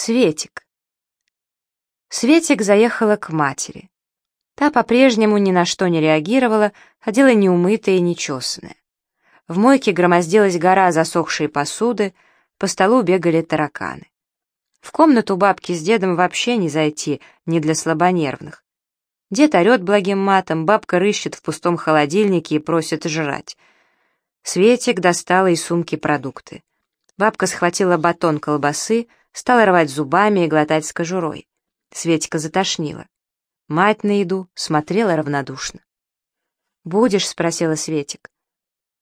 Светик. Светик заехала к матери. Та по-прежнему ни на что не реагировала, ходила неумытая и нечесанная. В мойке громоздилась гора засохшей посуды, по столу бегали тараканы. В комнату бабки с дедом вообще не зайти, не для слабонервных. Дед орет благим матом, бабка рыщет в пустом холодильнике и просит жрать. Светик достала из сумки продукты. Бабка схватила батон колбасы, стала рвать зубами и глотать с кожурой. Светика затошнила. Мать на еду смотрела равнодушно. «Будешь?» — спросила Светик.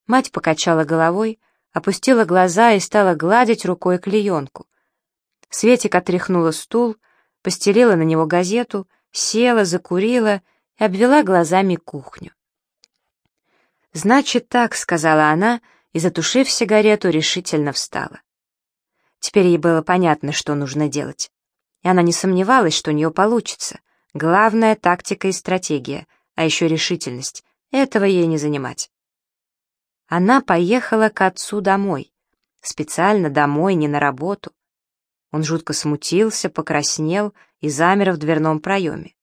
Мать покачала головой, опустила глаза и стала гладить рукой клеенку. Светик отряхнула стул, постелила на него газету, села, закурила и обвела глазами кухню. «Значит так», — сказала она, и, затушив сигарету, решительно встала. Теперь ей было понятно, что нужно делать. И она не сомневалась, что у нее получится. Главная — тактика и стратегия, а еще решительность. Этого ей не занимать. Она поехала к отцу домой. Специально домой, не на работу. Он жутко смутился, покраснел и замер в дверном проеме.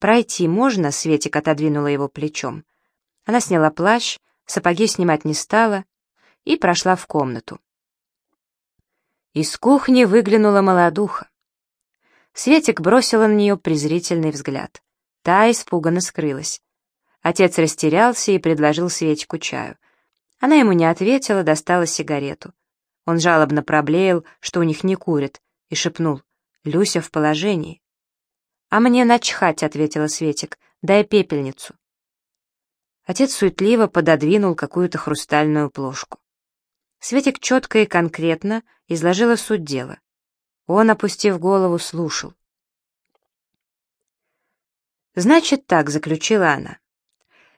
«Пройти можно?» — Светик отодвинула его плечом. Она сняла плащ, сапоги снимать не стала и прошла в комнату. Из кухни выглянула молодуха. Светик бросила на нее презрительный взгляд. Та испуганно скрылась. Отец растерялся и предложил Светику чаю. Она ему не ответила, достала сигарету. Он жалобно проблеял, что у них не курят, и шепнул «Люся в положении». «А мне начхать», — ответила Светик, — «дай пепельницу». Отец суетливо пододвинул какую-то хрустальную плошку. Светик четко и конкретно изложила суть дела. Он, опустив голову, слушал. «Значит так», — заключила она.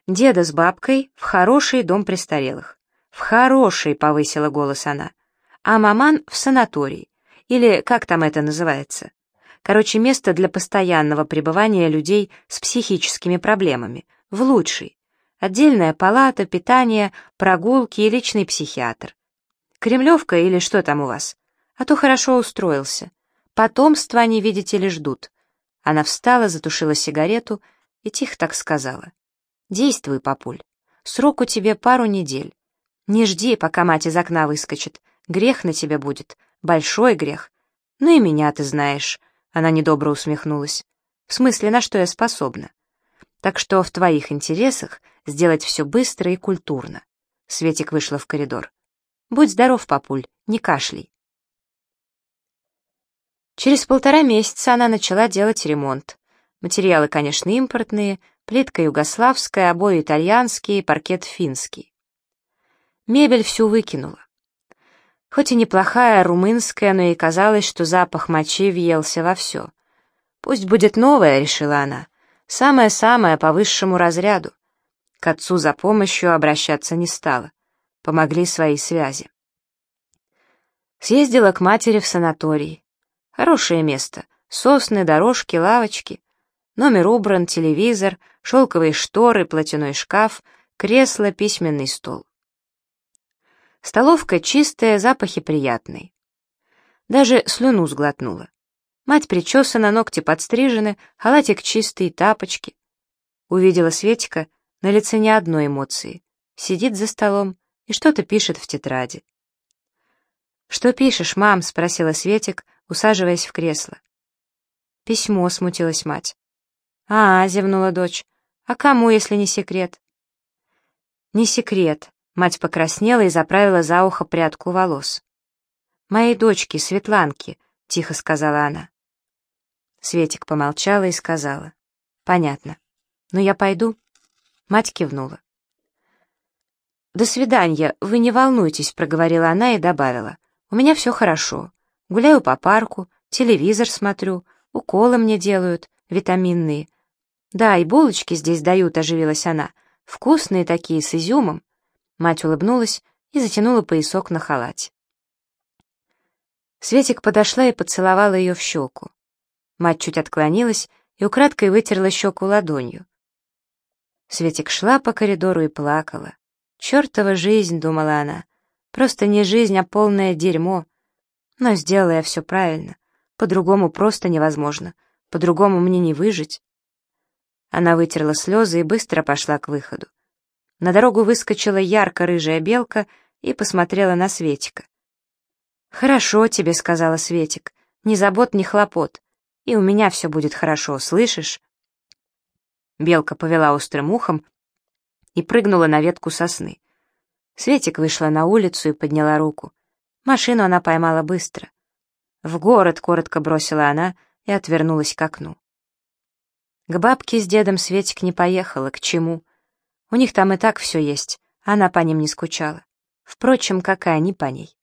«Деда с бабкой в хороший дом престарелых. В хороший», — повысила голос она. «А маман в санаторий. Или как там это называется? Короче, место для постоянного пребывания людей с психическими проблемами. В лучший. Отдельная палата, питание, прогулки и личный психиатр. Кремлевка или что там у вас? А то хорошо устроился. Потомство они, видите ли, ждут. Она встала, затушила сигарету и тихо так сказала. Действуй, папуль. Срок у тебе пару недель. Не жди, пока мать из окна выскочит. Грех на тебе будет. Большой грех. Ну и меня ты знаешь. Она недобро усмехнулась. В смысле, на что я способна? Так что в твоих интересах сделать все быстро и культурно. Светик вышла в коридор. Будь здоров, папуль, не кашляй. Через полтора месяца она начала делать ремонт. Материалы, конечно, импортные, плитка югославская, обои итальянские, паркет финский. Мебель всю выкинула. Хоть и неплохая румынская, но ей казалось, что запах мочи въелся во все. «Пусть будет новая», — решила она, — «самое-самое по высшему разряду». К отцу за помощью обращаться не стала помогли свои связи. Съездила к матери в санаторий. Хорошее место. Сосны, дорожки, лавочки. Номер убран, телевизор, шелковые шторы, платяной шкаф, кресло, письменный стол. Столовка чистая, запахи приятные. Даже слюну сглотнула. Мать причесана, ногти подстрижены, халатик чистый, тапочки. Увидела Светика, на лице ни одной эмоции. Сидит за столом, и что-то пишет в тетради. «Что пишешь, мам?» — спросила Светик, усаживаясь в кресло. «Письмо», — смутилась мать. «А, — зевнула дочь, — а кому, если не секрет?» «Не секрет», — мать покраснела и заправила за ухо прядку волос. «Моей дочке, Светланке», — тихо сказала она. Светик помолчала и сказала. «Понятно. Но я пойду?» Мать кивнула. «До свидания, вы не волнуйтесь», — проговорила она и добавила. «У меня все хорошо. Гуляю по парку, телевизор смотрю, уколы мне делают, витаминные. Да, и булочки здесь дают», — оживилась она. «Вкусные такие, с изюмом». Мать улыбнулась и затянула поясок на халате. Светик подошла и поцеловала ее в щеку. Мать чуть отклонилась и украдкой вытерла щеку ладонью. Светик шла по коридору и плакала. «Чертова жизнь», — думала она, — «просто не жизнь, а полное дерьмо». Но сделала я все правильно. По-другому просто невозможно. По-другому мне не выжить. Она вытерла слезы и быстро пошла к выходу. На дорогу выскочила ярко-рыжая белка и посмотрела на Светика. «Хорошо тебе», — сказала Светик, — «ни забот, ни хлопот, и у меня все будет хорошо, слышишь?» Белка повела острым ухом и прыгнула на ветку сосны. Светик вышла на улицу и подняла руку. Машину она поймала быстро. «В город», — коротко бросила она и отвернулась к окну. К бабке с дедом Светик не поехала, к чему? У них там и так все есть, она по ним не скучала. Впрочем, какая не по ней.